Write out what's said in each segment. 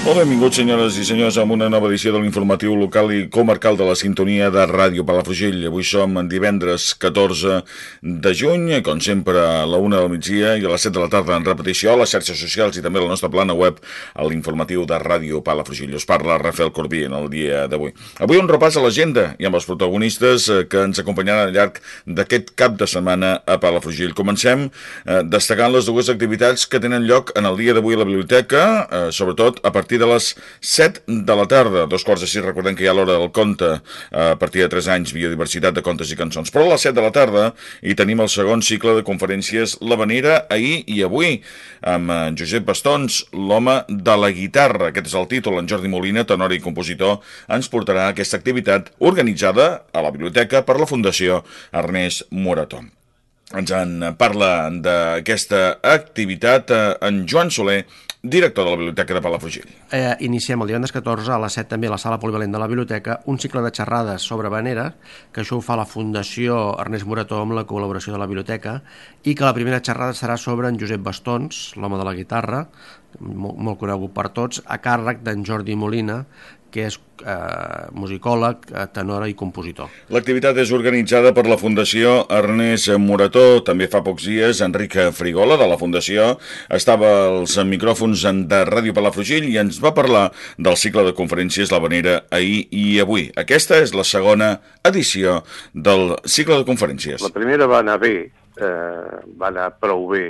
Molt benvinguts, senyores i senyors, a una nova edició de l'informatiu local i comarcal de la sintonia de Ràdio Palafrugell. Avui som en divendres 14 de juny, com sempre a la una del migdia i a les 7 de la tarda en repetició a les xarxes socials i també a la nostra plana web a l'informatiu de Ràdio Palafrugell. Us parla Rafael Corbí en el dia d'avui. Avui un repàs a l'agenda i amb els protagonistes eh, que ens acompanyaran al llarg d'aquest cap de setmana a Palafrugell. Comencem eh, destacant les dues activitats que tenen lloc en el dia d'avui a la biblioteca, eh, sobretot a partir partir de les 7 de la tarda, dos quarts de sis, recordem que hi ha l'hora del conte a partir de 3 anys, biodiversitat de contes i cançons. Però a les 7 de la tarda hi tenim el segon cicle de conferències L'Havanera ahir i avui, amb en Josep Bastons, l'home de la guitarra. Aquest és el títol. En Jordi Molina, tenor i compositor, ens portarà aquesta activitat organitzada a la biblioteca per la Fundació Ernest Morató. Ens en parla d'aquesta activitat eh, en Joan Soler, director de la Biblioteca de Palafrugell. Eh, iniciem el divendres 14 a les 7 també a la sala polivalent de la biblioteca un cicle de xerrades sobre Vanera, que això ho fa la Fundació Ernest Morató amb la col·laboració de la biblioteca, i que la primera xerrada serà sobre en Josep Bastons, l'home de la guitarra, molt, molt conegut per tots, a càrrec d'en Jordi Molina, que és eh, musicòleg, eh, tenora i compositor. L'activitat és organitzada per la Fundació Ernest Morató. També fa pocs dies Enric Frigola, de la Fundació, estava als micròfons de Ràdio Palafrugell i ens va parlar del cicle de conferències La Vanera ahir i avui. Aquesta és la segona edició del cicle de conferències. La primera va anar bé, eh, va anar prou bé,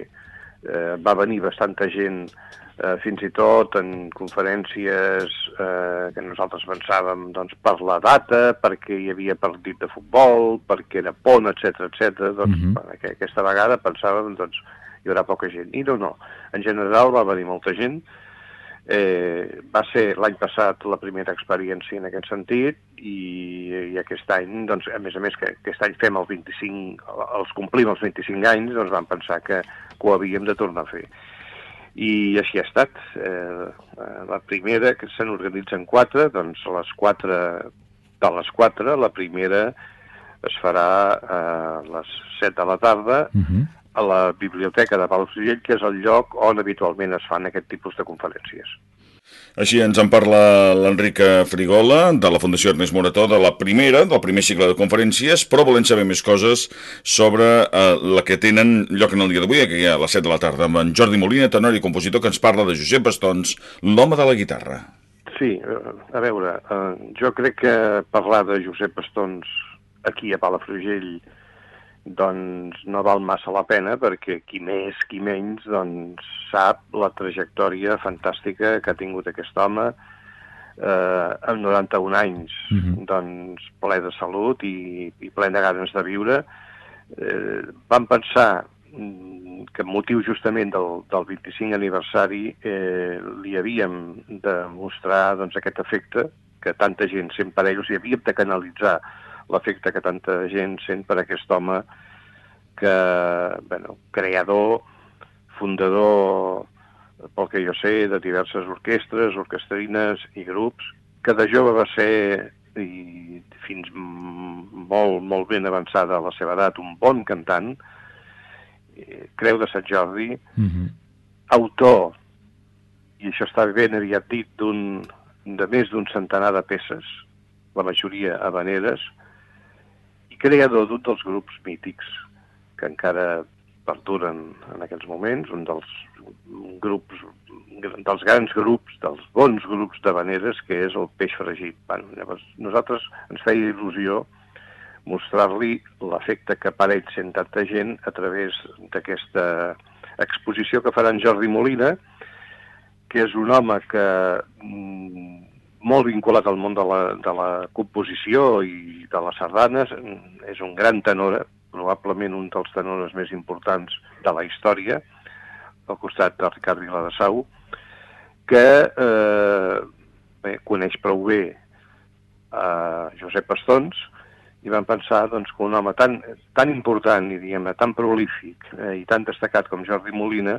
eh, va venir bastanta gent eh, fins i tot en conferències eh, que nosaltres pensàvem doncs, per la data, perquè hi havia partit de futbol, perquè era pont, etc etc. doncs uh -huh. que aquesta vegada pensàvem doncs, hi haurà poca gent. I no, no. En general va venir molta gent. Eh, va ser l'any passat la primera experiència en aquest sentit i, i aquest any, doncs, a més a més que aquest any fem el 25, els complim els 25 anys, doncs vam pensar que, que ho havíem de tornar a fer i així ha estat. Eh, la primera, que se n'organitzen quatre, doncs a les quatre, de les quatre, la primera es farà a les 7 de la tarda uh -huh. a la Biblioteca de Palafrugell, que és el lloc on habitualment es fan aquest tipus de conferències. Així ens en parla l'Enric Frigola, de la Fundació Ernest Morató, de la primera, del primer cicle de conferències, però volem saber més coses sobre eh, la que tenen lloc en el dia d'avui, que hi ha a les 7 de la tarda, amb en Jordi Molina, tenor i compositor, que ens parla de Josep Bastons, l'home de la guitarra. Sí, a veure, eh, jo crec que parlar de Josep Bastons aquí a Palafrugell doncs no val massa la pena perquè qui més, qui menys, doncs sap la trajectòria fantàstica que ha tingut aquest home eh, amb 91 anys, mhm. -huh. doncs ple de salut i, i ple de ganes de viure. Eh, vam pensar mm, que motiu justament del, del 25 aniversari eh, li havíem de mostrar doncs, aquest efecte que tanta gent sent per ells i havíem de canalitzar l'efecte que tanta gent sent per aquest home que, bueno, creador, fundador, pel que jo sé, de diverses orquestres, orquestrines i grups, que de jove va ser, i fins molt, molt ben avançada a la seva edat, un bon cantant, eh, Creu de Sant Jordi, mhm. -huh. autor, i això està ben aviat dit, d'un de més d'un centenar de peces, la majoria habaneres, creador d'un dels grups mítics que encara perduren en aquells moments, un dels grups, dels grans grups, dels bons grups de veneres, que és el peix fregit. Bueno, llavors, nosaltres ens feia il·lusió mostrar-li l'efecte que apareix sent tanta gent a través d'aquesta exposició que farà en Jordi Molina, que és un home que mm, molt vinculat al món de la, de la composició i de les sardanes, és un gran tenor, probablement un dels tenores més importants de la història, al costat de Ricard Viladasau, que eh, bé, coneix prou bé a Josep Pastons i vam pensar doncs, que un home tan, tan important i diguem tan prolífic eh, i tan destacat com Jordi Molina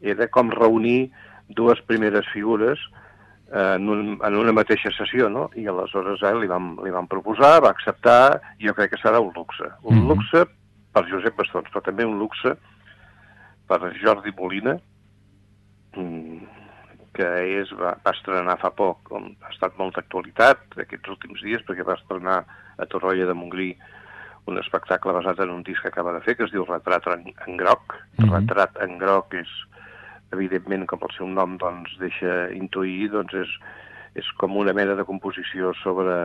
era com reunir dues primeres figures eh, en, un, en una mateixa sessió, no? I aleshores eh, li, vam, li vam proposar, va acceptar, i jo crec que serà un luxe. Un mm -hmm. luxe per Josep Bastons, però també un luxe per Jordi Molina, mm, que és, va, va estrenar fa poc, com ha estat molta actualitat aquests últims dies, perquè va estrenar a Torrolla de Montgrí un espectacle basat en un disc que acaba de fer, que es diu Retrat en, en groc. Mm -hmm. Retrat en groc és, evidentment, com el seu nom doncs, deixa intuir, doncs és, és com una mena de composició sobre,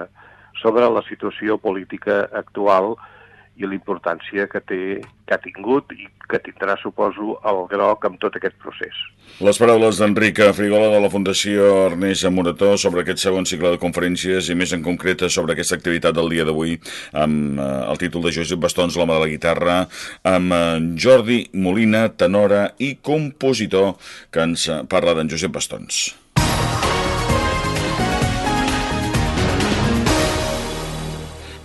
sobre la situació política actual i la importància que, té, que ha tingut i que tindrà, suposo, el groc amb tot aquest procés. Les paraules d'Enric Frigola de la Fundació Ernest Morató sobre aquest segon cicle de conferències i més en concret sobre aquesta activitat del dia d'avui amb eh, el títol de Josep Bastons, l'home de la guitarra, amb eh, Jordi Molina, tenora i compositor, que ens parla d'en Josep Bastons.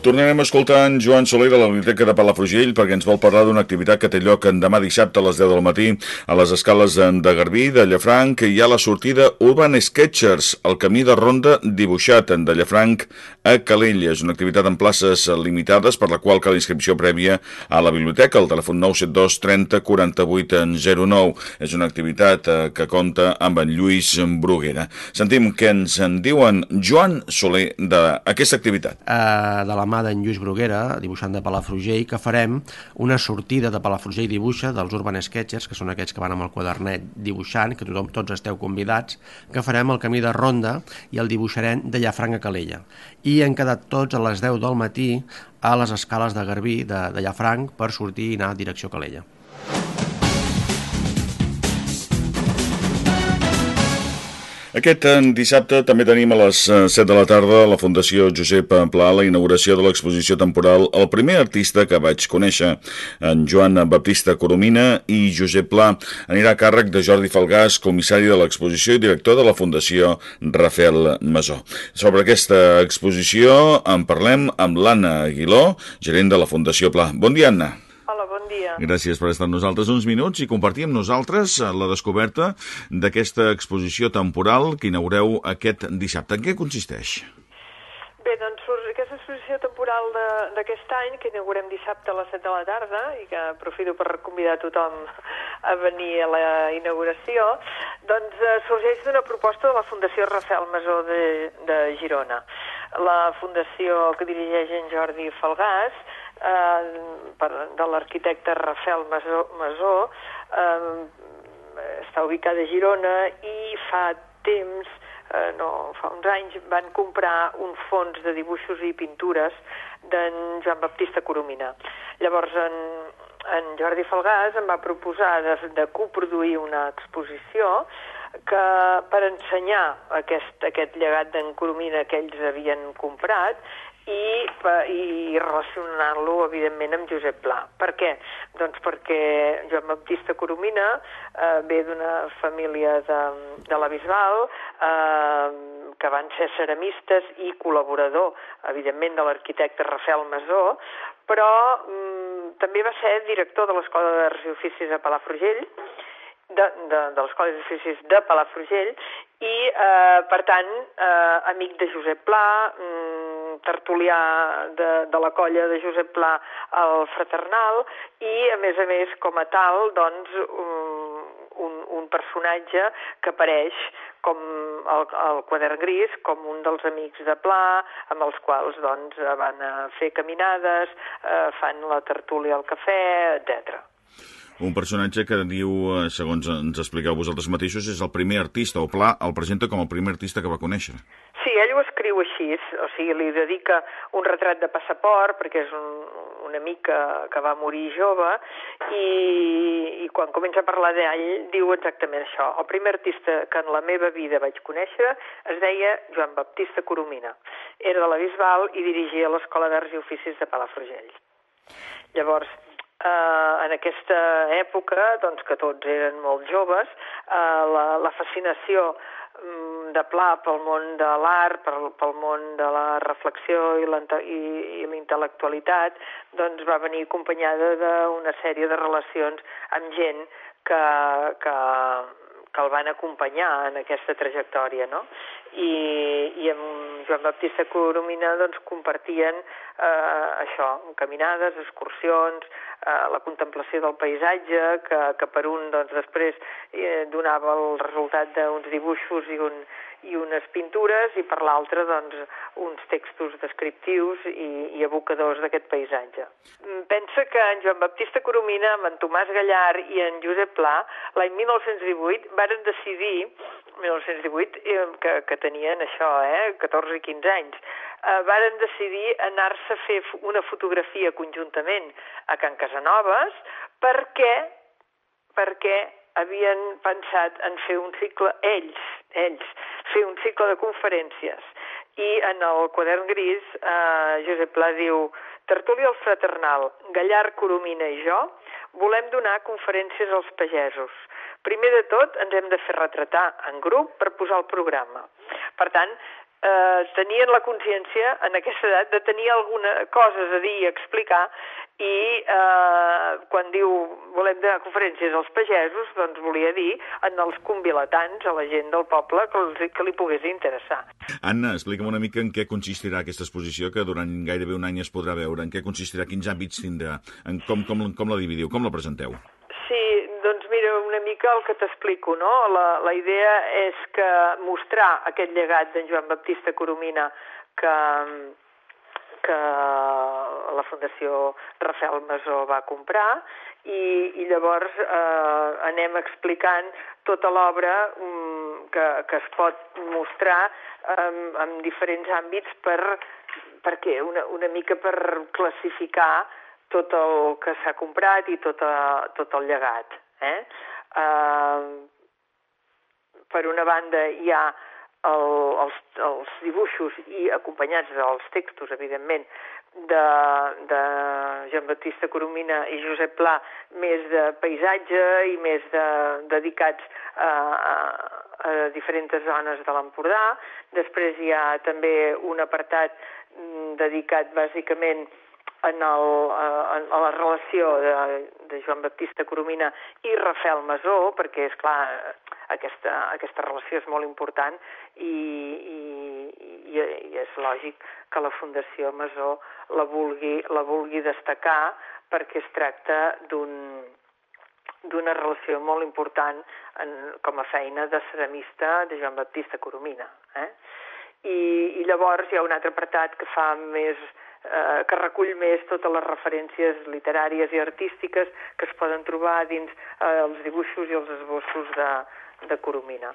Tornarem a escoltar en Joan Soler de la Biblioteca de Palafrugell perquè ens vol parlar d'una activitat que té lloc demà dissabte a les 10 del matí a les escales de Garbí, de Llafranc, hi ha la sortida Urban Sketchers, el camí de ronda dibuixat de Llafranc a Calella. És una activitat en places limitades per la qual cal inscripció prèvia a la biblioteca, al telèfon 972 30 48 09. És una activitat eh, que compta amb en Lluís Bruguera. Sentim què ens en diuen Joan Soler d'aquesta activitat. Uh, de la mà d'en Lluís Bruguera, dibuixant de Palafrugell, que farem una sortida de Palafrugell Dibuixa, dels Urban Sketchers, que són aquests que van amb el quadernet dibuixant, que tothom, tots esteu convidats, que farem el camí de Ronda i el dibuixarem de Llafranc a Calella. Han quedat tots a les 10 del matí a les escales de Garbí, de, de Llafranc, per sortir i anar a direcció Calella. Aquest eh, dissabte també tenim a les 7 eh, de la tarda a la Fundació Josep Pla la inauguració de l'exposició temporal El primer artista que vaig conèixer, en Joan Baptista Coromina i Josep Pla anirà a càrrec de Jordi Falgàs, comissari de l'exposició i director de la Fundació Rafael Masó. Sobre aquesta exposició en parlem amb l'Anna Aguiló, gerent de la Fundació Pla. Bon dia, Anna dia. Gràcies per estar amb nosaltres uns minuts i compartir amb nosaltres eh, la descoberta d'aquesta exposició temporal que inaugureu aquest dissabte. En què consisteix? Bé, doncs aquesta exposició temporal d'aquest any, que inaugurem dissabte a les 7 de la tarda i que aprofito per convidar tothom a venir a la inauguració, doncs eh, sorgeix d'una proposta de la Fundació Rafael Masó de, de Girona. La fundació que dirigeix en Jordi Falgàs eh, per, de l'arquitecte Rafael Masó, Masó eh, està ubicada a Girona i fa temps, eh, no, fa uns anys, van comprar un fons de dibuixos i pintures d'en Joan Baptista Coromina. Llavors, en, en Jordi Falgàs em va proposar de, de coproduir una exposició que per ensenyar aquest, aquest llegat d'en Coromina que ells havien comprat i, i relacionant-lo, evidentment, amb Josep Pla. Per què? Doncs perquè Joan Baptista Coromina eh, ve d'una família de, de la Bisbal, eh, que van ser ceramistes i col·laborador, evidentment, de l'arquitecte Rafael Masó, però mm, també va ser director de l'Escola d'Arts i Oficis a Palafrugell, de, de, de l'Escola d'Oficis de Palafrugell, i, eh, per tant, eh, amic de Josep Pla, mm, tertulià de, de la colla de Josep Pla al Fraternal i, a més a més, com a tal, doncs, un, un personatge que apareix com el, el quadern gris, com un dels amics de Pla, amb els quals doncs, van a fer caminades, eh, fan la tertúlia al cafè, etc. Un personatge que diu, eh, segons ens expliqueu vosaltres mateixos, és el primer artista, o Pla el presenta com el primer artista que va conèixer. Sí, ell ho escriu així, o sigui, li dedica un retrat de passaport, perquè és un, un amic que, que va morir jove, i, i quan comença a parlar d'ell diu exactament això. El primer artista que en la meva vida vaig conèixer es deia Joan Baptista Coromina. Era de la Bisbal i dirigia l'Escola d'Arts i Oficis de Palafrugell. Llavors, eh, en aquesta època, doncs, que tots eren molt joves, eh, la, la fascinació de pla pel món de l'art, pel, pel món de la reflexió i l'intel·lectualitat, doncs va venir acompanyada d'una sèrie de relacions amb gent que, que, que el van acompanyar en aquesta trajectòria, no? I, i amb Joan Baptista Coromina doncs, compartien eh, això, caminades, excursions, eh, la contemplació del paisatge, que, que per un doncs, després eh, donava el resultat d'uns dibuixos i un, i unes pintures i per l'altra doncs, uns textos descriptius i, i evocadors d'aquest paisatge. Mm, pensa que en Joan Baptista Coromina, amb en Tomàs Gallar i en Josep Pla, l'any 1918 varen decidir 1918, eh, que, que tenien això, eh, 14 i 15 anys, eh, varen decidir anar-se a fer una fotografia conjuntament a Can Casanovas perquè perquè havien pensat en fer un cicle, ells, ells, fer un cicle de conferències. I en el quadern gris, eh, Josep Pla diu Tertúlia al fraternal, Gallar, Coromina i jo volem donar conferències als pagesos. Primer de tot, ens hem de fer retratar en grup per posar el programa. Per tant, eh, tenien la consciència en aquesta edat de tenir alguna coses a dir i explicar i eh, quan diu volem donar conferències als pagesos, doncs volia dir en els convilatants, a la gent del poble que, els, que li pogués interessar. Anna, explica'm una mica en què consistirà aquesta exposició que durant gairebé un any es podrà veure, en què consistirà, quins àmbits tindrà, en com, com, com la dividiu, com la presenteu? Sí, mica el que t'explico, no? La, la idea és que mostrar aquest llegat d'en Joan Baptista Coromina que, que la Fundació Rafael Masó va comprar i, i llavors eh, anem explicant tota l'obra um, que, que es pot mostrar um, en diferents àmbits per, per què? Una, una mica per classificar tot el que s'ha comprat i tot, a, tot el llegat. Eh? Uh, per una banda hi ha el, els, els dibuixos i acompanyats dels textos, evidentment, de, de Jean Baptista Coromina i Josep Pla, més de paisatge i més de, dedicats a, a, a diferents zones de l'Empordà. Després hi ha també un apartat mm, dedicat bàsicament en, el, eh, en, la relació de, de Joan Baptista Coromina i Rafael Masó, perquè, és clar, aquesta, aquesta relació és molt important i, i, i, i és lògic que la Fundació Masó la vulgui, la vulgui destacar perquè es tracta d'un d'una relació molt important en, com a feina de ceramista de Joan Baptista Coromina. Eh? I, I llavors hi ha un altre apartat que fa més eh, que recull més totes les referències literàries i artístiques que es poden trobar dins eh, els dibuixos i els esbossos de, de Coromina.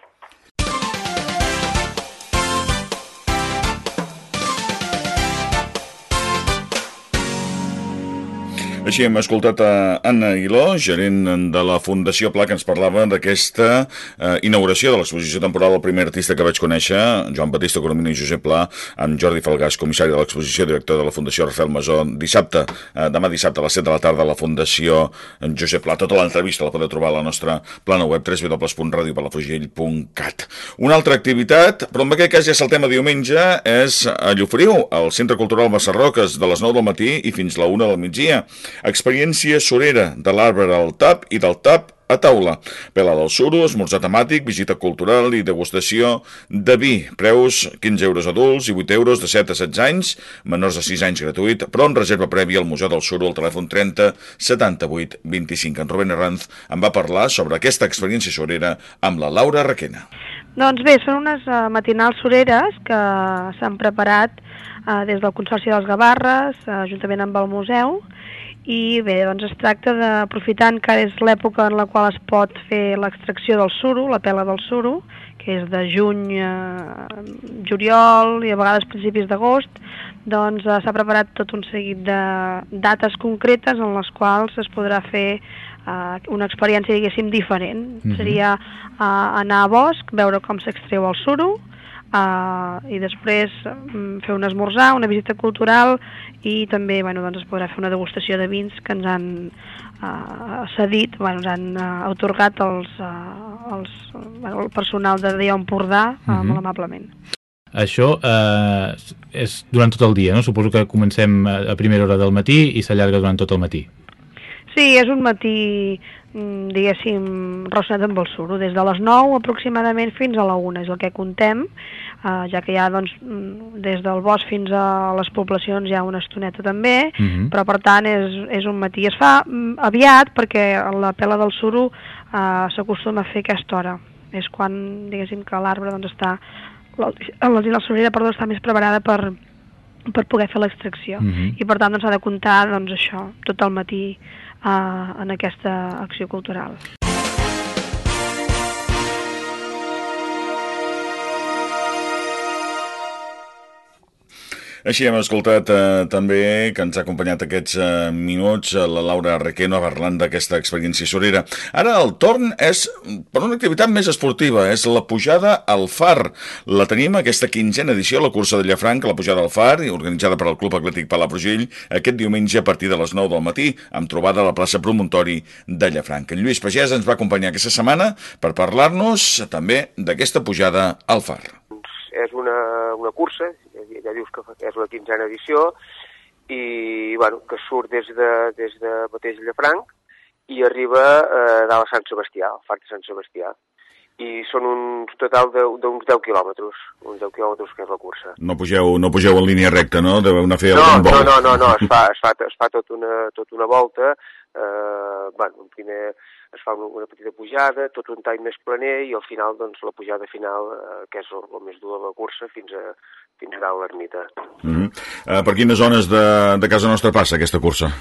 Així hem escoltat a Anna Iló, gerent de la Fundació Pla, que ens parlava d'aquesta eh, inauguració de l'exposició temporal. El primer artista que vaig conèixer, Joan Batista Coromina i Josep Pla, amb Jordi Falgàs, comissari de l'exposició, director de la Fundació Rafael Masó, dissabte, eh, demà dissabte a les 7 de la tarda a la Fundació Josep Pla. Tota l'entrevista la podeu trobar a la nostra plana web www.radiopalafrugell.cat. Una altra activitat, però en aquest cas ja saltem a diumenge, és a Llufriu, al Centre Cultural Massarroques, de les 9 del matí i fins la 1 del migdia. Experiència sorera de l'arbre al tap i del tap a taula. Pela del suro, esmorzar temàtic, visita cultural i degustació de vi. Preus 15 euros adults i 8 euros de 7 a 16 anys, menors de 6 anys gratuït, però en reserva prèvia al Museu del Suro al telèfon 30 78 25. En Rubén Herranz en va parlar sobre aquesta experiència sorera amb la Laura Requena. Doncs bé, són unes uh, matinals soreres que s'han preparat uh, des del Consorci dels Gavarres, uh, juntament amb el museu, i bé, doncs es tracta d'aprofitant que és l'època en la qual es pot fer l'extracció del suro, la pela del suro, que és de juny a juliol i a vegades principis d'agost, doncs eh, s'ha preparat tot un seguit de dates concretes en les quals es podrà fer eh, una experiència, diguéssim, diferent. Mm -hmm. Seria eh, anar a bosc, veure com s'extreu el suro, uh, i després um, fer un esmorzar, una visita cultural i també bueno, doncs es podrà fer una degustació de vins que ens han uh, cedit, bueno, ens han uh, otorgat els, uh, els, bueno, el personal de Dia Empordà uh, uh -huh. molt amablement. Això eh, és durant tot el dia, no? Suposo que comencem a primera hora del matí i s'allarga durant tot el matí. Sí, és un matí Mm, diguéssim, relacionat amb el suro, des de les 9 aproximadament fins a la 1, és el que contem, eh, ja que hi ha doncs, mm, des del bosc fins a les poblacions hi ha una estoneta també, uh mhm. -huh. però per tant és, és un matí. Es fa mm, aviat perquè la pela del suro eh, s'acostuma a fer aquesta hora, és quan diguéssim que l'arbre doncs, està, la, la, la sorera perdó, està més preparada per, per poder fer l'extracció, uh mhm. -huh. i per tant doncs, s'ha de comptar doncs, això, tot el matí eh, en aquesta acció cultural. Així hem escoltat eh, també que ens ha acompanyat aquests eh, minuts eh, la Laura Requeno parlant d'aquesta experiència sorera. Ara el torn és per una activitat més esportiva, és la pujada al far. La tenim aquesta quinzena edició, la cursa de Llafranc, la pujada al far, organitzada per al Club Atlètic Palafrugell, aquest diumenge a partir de les 9 del matí, amb trobada a la plaça Promontori de Llafranc. En Lluís Pagès ens va acompanyar aquesta setmana per parlar-nos també d'aquesta pujada al far. És una, una cursa, ja dius que és la quinzena edició, i bueno, que surt des de, des de mateix Llafranc i arriba eh, dalt a Sant Sebastià, al Far de Sant Sebastià. I són un total d'uns 10 quilòmetres, uns 10 quilòmetres que és la cursa. No pugeu, no pugeu en línia recta, no? Deveu anar a fer no. No, no, no, no, es fa, es fa, es fa tot, una, tot una volta, eh, bueno, primer es fa una, una petita pujada, tot un tall més planer i al final doncs, la pujada final, eh, que és el, el més dur de la cursa, fins a, fins a dalt l'ermita. Mm -hmm. uh, per quines zones de, de casa nostra passa aquesta cursa?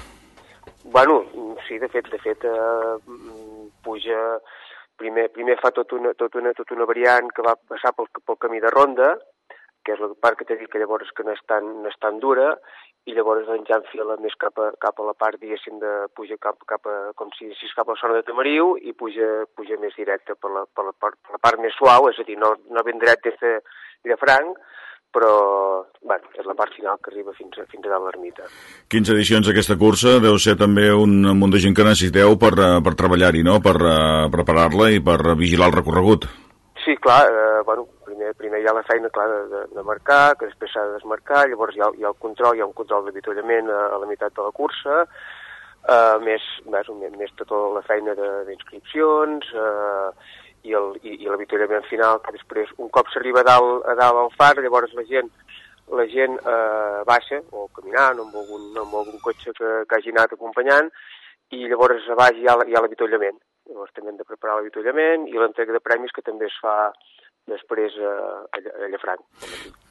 Bueno, sí, de fet, de fet eh, puja... Primer, primer fa tot una, tot, una, tot una variant que va passar pel, pel camí de ronda, que és la part que t'he dit que llavors que no és tan, no és tan dura, i llavors doncs, ja enfila més cap a, cap a la part, diguéssim, de puja cap, cap a, com si si cap a la zona de Tamariu i puja, puja més directe per la, per, la, per, la part més suau, és a dir, no, no ben dret des de, de Franc, però bueno, és la part final que arriba fins a, fins a dalt l'ermita. 15 edicions d'aquesta cursa deu ser també un munt de gent que necessiteu per, eh, per treballar-hi, no? per uh, preparar-la i per vigilar el recorregut. Sí, clar, eh, bueno, primer, primer hi ha la feina, clar, de, de, marcar, que després s'ha de desmarcar, llavors hi ha, hi ha el control, hi ha un control d'avituallament a, a la meitat de la cursa, eh, més, més, més tota la feina d'inscripcions, eh, i l'avituallament final, que després, un cop s'arriba a dalt, a dalt al far, llavors la gent la gent eh, baixa, o caminant, o amb algun, amb algun cotxe que, que hagi anat acompanyant, i llavors a baix hi ha, ha l'avituallament. Llavors també hem de preparar l'avituallament i l'entrega de premis que també es fa després a, a, a Llafranc.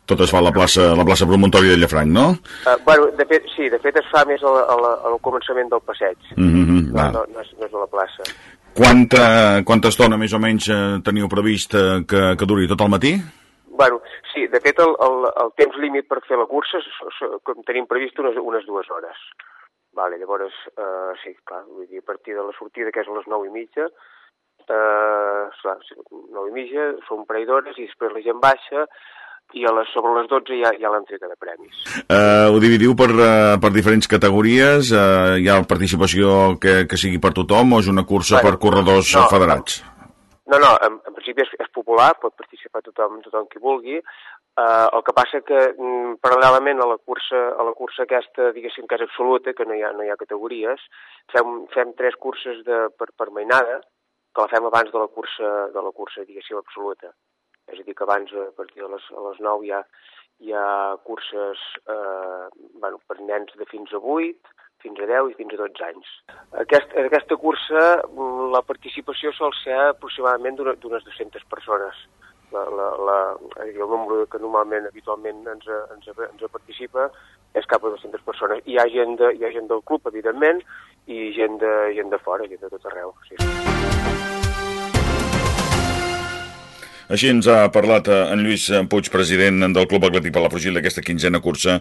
Tot es fa a la plaça, a la plaça promontori de Llafranc, no? Uh, bueno, de fet, sí, de fet es fa més al, al, al començament del passeig. Mm -hmm, no, no, no, és, no és a la plaça. Quanta, quanta estona més o menys eh, teniu previst eh, que, que duri tot el matí? Bueno, sí, de fet el, el, el temps límit per fer la cursa com tenim previst unes, unes dues hores. Vale, llavors, eh, sí, clar, vull dir, a partir de la sortida, que és a les 9 i mitja, eh, clar, 9 i mitja, són un parell d'hores i després la gent baixa i a les, sobre les 12 hi ha, hi ha l'entrega de premis. Uh, ho dividiu per, uh, per diferents categories? Uh, hi ha participació que, que sigui per tothom o és una cursa bueno, per corredors no, federats? No, no, en, en principi és, és popular, pot participar tothom, tothom qui vulgui. Uh, el que passa que mm, paral·lelament a la cursa a la cursa aquesta, diguéssim, que és absoluta, que no hi ha, no hi ha categories, fem, fem tres curses de, per, per mainada, que la fem abans de la cursa, de la cursa diguéssim, absoluta. És a dir, que abans, a partir de les, a les 9, hi ha, hi ha curses eh, bueno, per nens de fins a 8, fins a 10 i fins a 12 anys. Aquest, en aquesta cursa la participació sol ser aproximadament d'unes 200 persones la, la, la, el nombre que normalment, habitualment ens, ens, ens participa és cap a 200 persones. Hi ha gent, de, hi ha gent del club, evidentment, i gent de, gent de fora, gent de tot arreu. Sí. Així ens ha parlat eh, en Lluís Puig, president del Club Atlètic Palafrugell d'aquesta quinzena cursa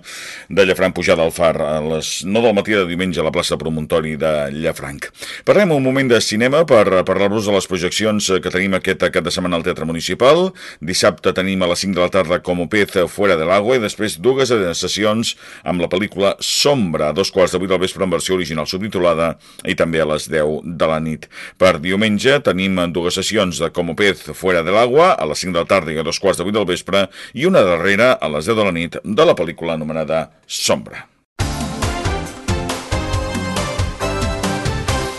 de Llafranc Pujada al Far a les 9 del matí de diumenge a la plaça Promontori de Llafranc. Parlem un moment de cinema per parlar-vos de les projeccions que tenim aquest cap de setmana al Teatre Municipal. Dissabte tenim a les 5 de la tarda Com pez fuera del agua i després dues sessions amb la pel·lícula Sombra, a dos quarts de vuit del vespre en versió original subtitulada i també a les 10 de la nit. Per diumenge tenim dues sessions de Com pez fuera del agua a les 5 de la tarda i a dos quarts de 8 del vespre i una darrera a les 10 de la nit de la pel·lícula anomenada Sombra.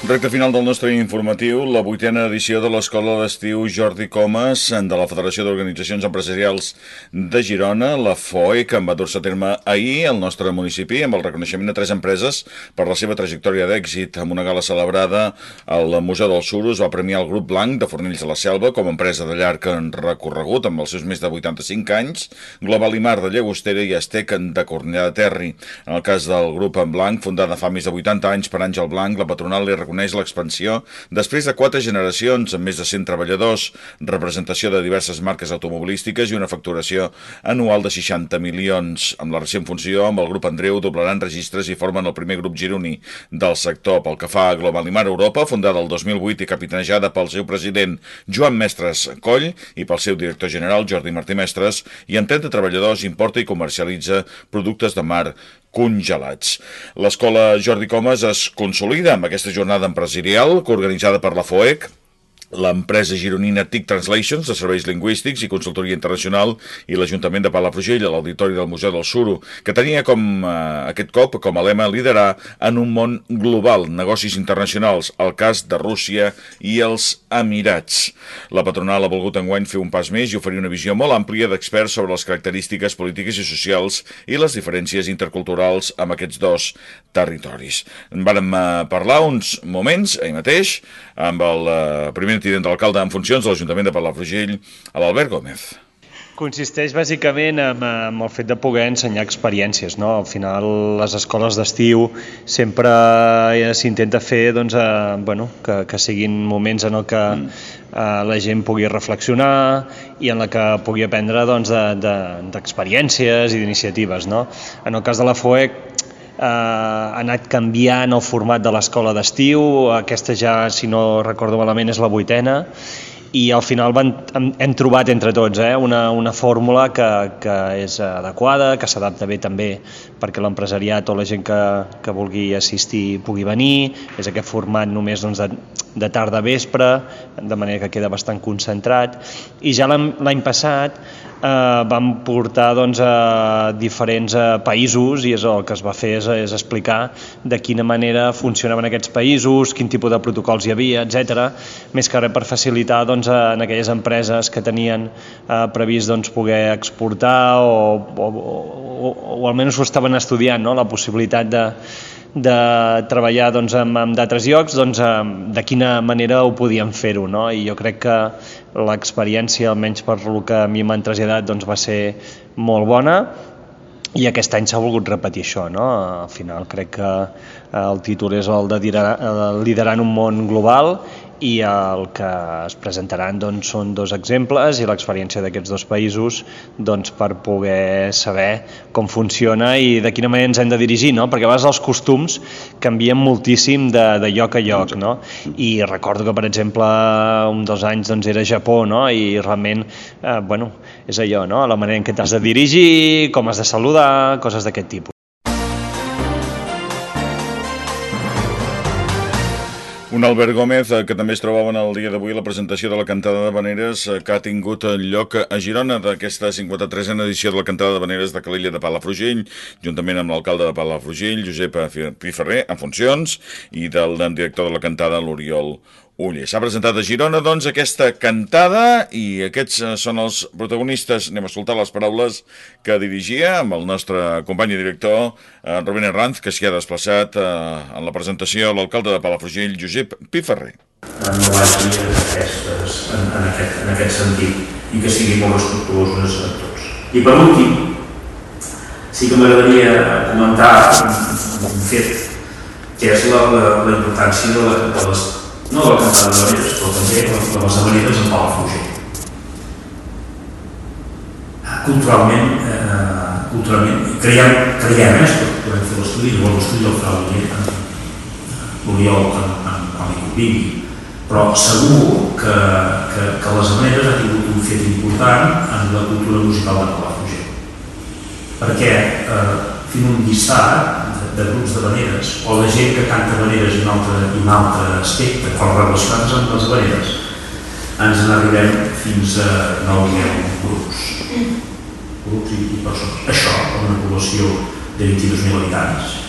Recte final del nostre informatiu, la vuitena edició de l'Escola d'Estiu Jordi Comas de la Federació d'Organitzacions Empresarials de Girona, la FOE, que en va dur-se a terme ahir al nostre municipi amb el reconeixement de tres empreses per la seva trajectòria d'èxit. Amb una gala celebrada al Museu del Suro es va premiar el grup Blanc de Fornells de la Selva com a empresa de llarg recorregut amb els seus més de 85 anys, Global Imar de Llagostera i Estec de Cornellà de Terri. En el cas del grup en Blanc, fundada fa més de 80 anys per Àngel Blanc, la patronal li reconeix reconeix l'expansió després de quatre generacions amb més de 100 treballadors, representació de diverses marques automobilístiques i una facturació anual de 60 milions. Amb la recent funció, amb el grup Andreu doblaran registres i formen el primer grup gironí del sector. Pel que fa a Globalimar Europa, fundada el 2008 i capitanejada pel seu president Joan Mestres Coll i pel seu director general Jordi Martí Mestres, i amb 30 treballadors importa i comercialitza productes de mar congelats. L'escola Jordi Comas es consolida amb aquesta jornada empresarial organitzada per la FOEC l'empresa gironina TIC Translations de serveis lingüístics i consultoria internacional i l'Ajuntament de Palafrugell a l'Auditori del Museu del Suro, que tenia com eh, aquest cop com a lema liderar en un món global, negocis internacionals, el cas de Rússia i els Emirats. La patronal ha volgut enguany fer un pas més i oferir una visió molt àmplia d'experts sobre les característiques polítiques i socials i les diferències interculturals amb aquests dos territoris. En vàrem eh, parlar uns moments, ahir mateix, amb el eh, primer tinent d'alcalde en funcions de l'Ajuntament de Palafrugell, a l'Albert Gómez. Consisteix bàsicament en, en el fet de poder ensenyar experiències. No? Al final, les escoles d'estiu sempre s'intenta fer doncs, eh, bueno, que, que siguin moments en el que mm. eh, la gent pugui reflexionar i en la que pugui aprendre doncs, d'experiències de, de, i d'iniciatives. No? En el cas de la FOEC, eh, ha anat canviant el format de l'escola d'estiu, aquesta ja, si no recordo malament, és la vuitena, i al final van, hem, hem trobat entre tots eh, una, una fórmula que, que és adequada, que s'adapta bé també perquè l'empresariat o la gent que, que vulgui assistir pugui venir, és aquest format només doncs, de, de tarda vespre, de manera que queda bastant concentrat, i ja l'any passat eh, vam portar doncs, a diferents eh, països i és el que es va fer és, és explicar de quina manera funcionaven aquests països, quin tipus de protocols hi havia, etc. Més que res per facilitar doncs, en aquelles empreses que tenien eh, previst doncs, poder exportar o, o, o, o almenys ho estaven estudiant, no? la possibilitat de, de treballar doncs, amb, amb d'altres llocs, doncs, de quina manera ho podíem fer-ho. No? I jo crec que l'experiència, almenys per el que a mi m'han traslladat, doncs, va ser molt bona i aquest any s'ha volgut repetir això, no? Al final crec que el títol és el de liderar, un món global i el que es presentaran doncs, són dos exemples i l'experiència d'aquests dos països doncs, per poder saber com funciona i de quina manera ens hem de dirigir, no? perquè a vegades els costums canvien moltíssim de, de lloc a lloc no? i recordo que per exemple un dels anys doncs, era Japó no? i realment eh, bueno, és allò, no? la manera en què t'has de dirigir, com has de saludar, coses d'aquest tipus. Un Albert Gómez eh, que també es trobava en el dia d'avui la presentació de la cantada de Veneres eh, que ha tingut lloc a Girona d'aquesta 53a edició de la cantada de Veneres de Calella de Palafrugell, juntament amb l'alcalde de Palafrugell, Josep Piferrer, en funcions, i del director de la cantada, l'Oriol Uller. S'ha presentat a Girona, doncs, aquesta cantada i aquests eh, són els protagonistes. Anem a escoltar les paraules que dirigia amb el nostre company i director, eh, Rubén Herranz, que s'hi ha desplaçat eh, en la presentació l'alcalde de Palafrugell, Josep Piferrer. No vagi aquestes, en, en, aquest, en aquest sentit i que sigui molt respectuosos a tots. I per últim, sí que m'agradaria comentar un, un fet que és la, la, la importància de, de les no la cantada de Veneres, però també de les Veneres en Palafrugell. culturalment, eh, culturalment creiem, creiem eh, podem fer l'estudi, llavors l'estudi el farà l'Oriol quan, quan li convingui, però segur que, que, que les maneres ha tingut un fet important en la cultura musical de Palafrugell. Perquè eh, fent un llistat veneres o de gent que canta veneres i un altre, i un altre aspecte, com relacionats amb les veneres, ens n'arribem fins a 9 grups grups i, i persones. Això, amb una població de 22.000 habitants.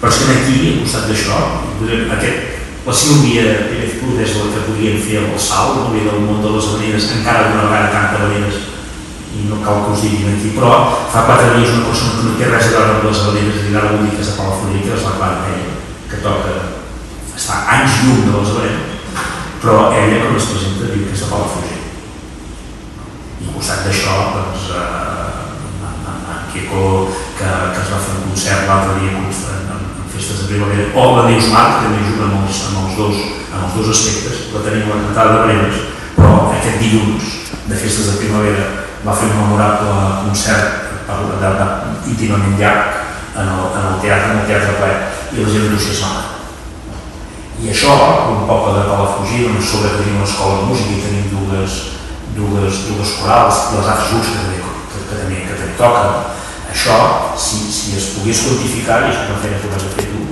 Però és que aquí, al costat d'això, aquest, la Sílvia Pérez Cruz és la que podríem fer el salt, no ve del món de les veneres, encara una vegada canta veneres, i no cal que us diguin aquí, però fa quatre dies una persona que no té res a veure amb les veneres i vol dir que és de Palafrugell, que és la Clara ella, que toca, està anys llum de les veneres, però ella quan es presenta diu que és de Palafrugell. I al costat d'això, doncs, eh, Kiko, que, que es va fer un concert l'altre dia en, en, en, festes de primavera, o la Neus Marc, que també juga amb els, amb els, dos, amb els dos aspectes, la tenim la cantada de Brenes, però aquest dilluns de festes de primavera va fer un memorable concert de, de, de, íntimament llarg en el, en el teatre, en el teatre ple, i la gent entusiasmada. I això, un poble de Palafrugell, on sobre tenim una escola de música i tenim dues, dues, dues corals, i les altres grups que, que, que, també, que també toquen, això, si, si es pogués quantificar, i això és una feina que vas a fer tu,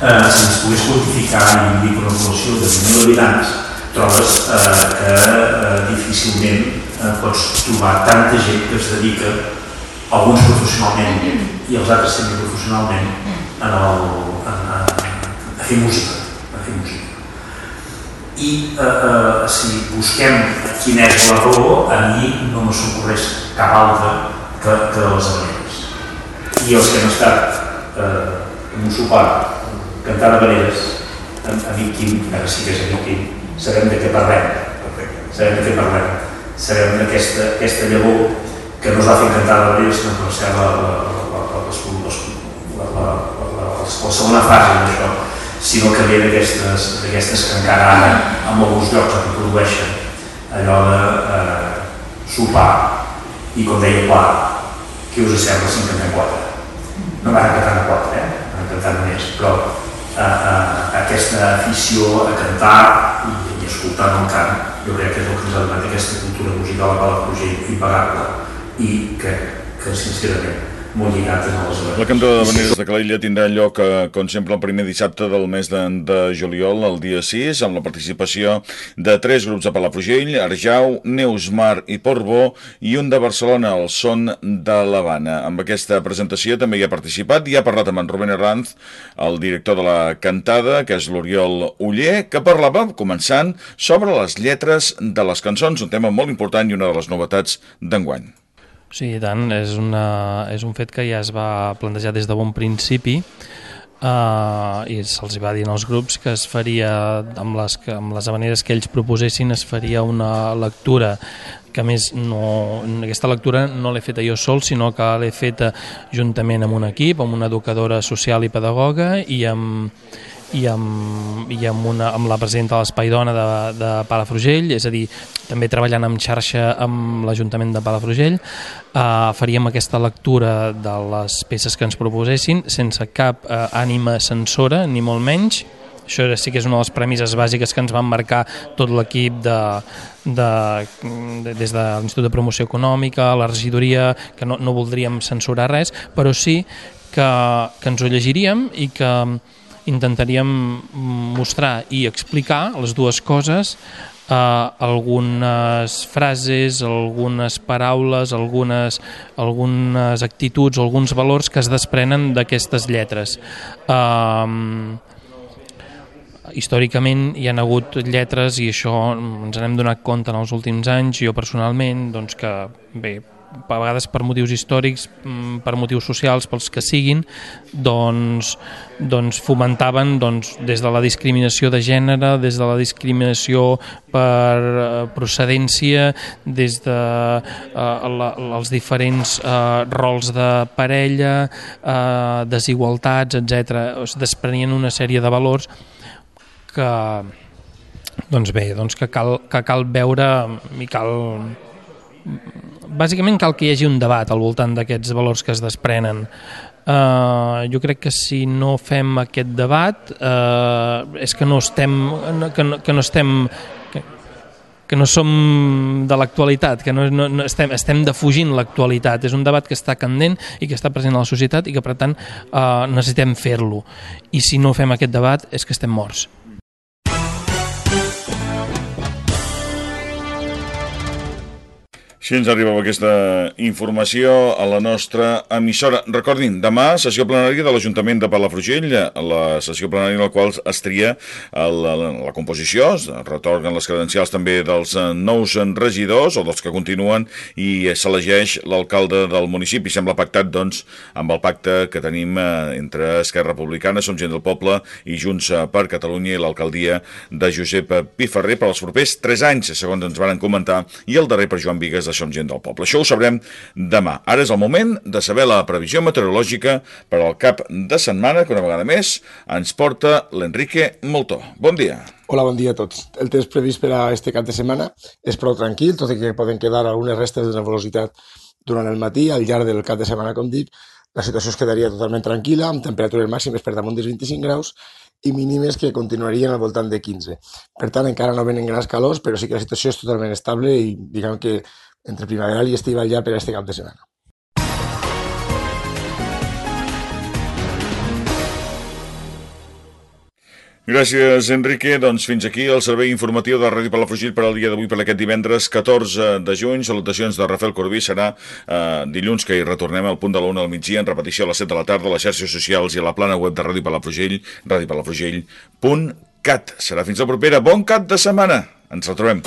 eh, si es pogués quantificar i dir que una població de 20.000 habitants, trobes eh, que eh, difícilment eh, pots trobar tanta gent que es dedica, alguns professionalment i els altres semiprofessionalment, en el, en, a, a fer música. A fer música. I eh, eh, si busquem quina és la raó, a mi no me s'ocorreix cap altra que, que les maneres i els que hem estat eh, en un sopar cantant habaneres amb amic Quim, ara sí que és amic Quim, sabem de què parlem, sabem de què parlem, sabem d'aquesta aquesta llavor que no es va fer cantar habaneres, sinó per ser la, la, la, la, la, la, la, la segona fase d'això, sinó que ve d'aquestes que encara ara en alguns llocs es reprodueixen allò de eh, sopar i com deia Pla, què us sembla si en cantem quatre? no van cantar a quatre, eh? van cantar més, però eh, eh, aquesta afició a cantar i, i escoltar el cant, jo crec que és el que ens ha donat aquesta cultura musical a Palafrugell impagable i que, que sincerament La cantada de Veneres de Calella tindrà lloc, eh, com sempre, el primer dissabte del mes de, de juliol, el dia 6, amb la participació de tres grups de Palafrugell, Arjau, Neusmar i Portbó, i un de Barcelona, el Son de l'Havana. Amb aquesta presentació també hi ha participat i ha parlat amb en Rubén Herranz, el director de la cantada, que és l'Oriol Uller, que parlava, començant, sobre les lletres de les cançons, un tema molt important i una de les novetats d'enguany. Sí, tant, és, una, és un fet que ja es va plantejar des de bon principi uh, i se'ls va dir als grups que es faria, amb les, amb les maneres que ells proposessin, es faria una lectura que més no, aquesta lectura no l'he feta jo sol, sinó que l'he feta juntament amb un equip, amb una educadora social i pedagoga i amb, i amb, i amb, una, amb la presidenta de l'Espai Dona de, de Palafrugell, és a dir, també treballant en xarxa amb l'Ajuntament de Palafrugell, eh, faríem aquesta lectura de les peces que ens proposessin sense cap eh, ànima censora, ni molt menys, això sí que és una de les premisses bàsiques que ens van marcar tot l'equip de, de, de, des de l'Institut de Promoció Econòmica, la regidoria, que no, no voldríem censurar res, però sí que, que ens ho llegiríem i que intentaríem mostrar i explicar les dues coses eh, algunes frases, algunes paraules, algunes, algunes actituds, alguns valors que es desprenen d'aquestes lletres. Eh, històricament hi han hagut lletres i això ens n'hem donat compte en els últims anys, jo personalment, doncs que bé, a vegades per motius històrics, mm, per motius socials, pels que siguin, doncs, doncs fomentaven doncs, des de la discriminació de gènere, des de la discriminació per eh, procedència, des de eh, la, els diferents eh, rols de parella, eh, desigualtats, etc. Es desprenien una sèrie de valors que doncs bé, doncs que cal, que cal veure i cal bàsicament cal que hi hagi un debat al voltant d'aquests valors que es desprenen. Uh, jo crec que si no fem aquest debat uh, és que no estem que no, que no estem que, no som de l'actualitat, que no, no, no estem, estem defugint l'actualitat. És un debat que està candent i que està present a la societat i que, per tant, eh, necessitem fer-lo. I si no fem aquest debat és que estem morts. Així ens arriba aquesta informació a la nostra emissora. Recordin, demà sessió plenària de l'Ajuntament de Palafrugell, la sessió plenària en la qual es tria la, la, la composició, es retorguen les credencials també dels nous regidors o dels que continuen i s'elegeix l'alcalde del municipi. Sembla pactat, doncs, amb el pacte que tenim eh, entre Esquerra Republicana, Som Gent del Poble i Junts per Catalunya i l'alcaldia de Josep Piferrer per als propers 3 anys, segons ens van comentar, i el darrer per Joan Vigues de Som Gent del Poble. Això ho sabrem demà. Ara és el moment de saber la previsió meteorològica per al cap de setmana, que una vegada més ens porta l'Enrique Moltó. Bon dia. Hola, bon dia a tots. El temps previst per a este cap de setmana és prou tranquil, tot i que poden quedar algunes restes de velocitat durant el matí, al llarg del cap de setmana, com dic, la situació es quedaria totalment tranquil·la, amb temperatures màximes per damunt dels 25 graus i mínimes que continuarien al voltant de 15. Per tant, encara no venen grans calors, però sí que la situació és totalment estable i diguem que entre primaveral i estival ja per a este cap de setmana. Gràcies, Enrique. Doncs fins aquí el servei informatiu de Ràdio Palafrugell per al dia d'avui, per aquest divendres 14 de juny. Salutacions de Rafael Corbí. Serà eh, dilluns que hi retornem al punt de la una al migdia en repetició a les 7 de la tarda a les xarxes socials i a la plana web de Ràdio Palafrugell, radiopalafrugell.cat. Serà fins la propera. Bon cap de setmana. Ens retrobem.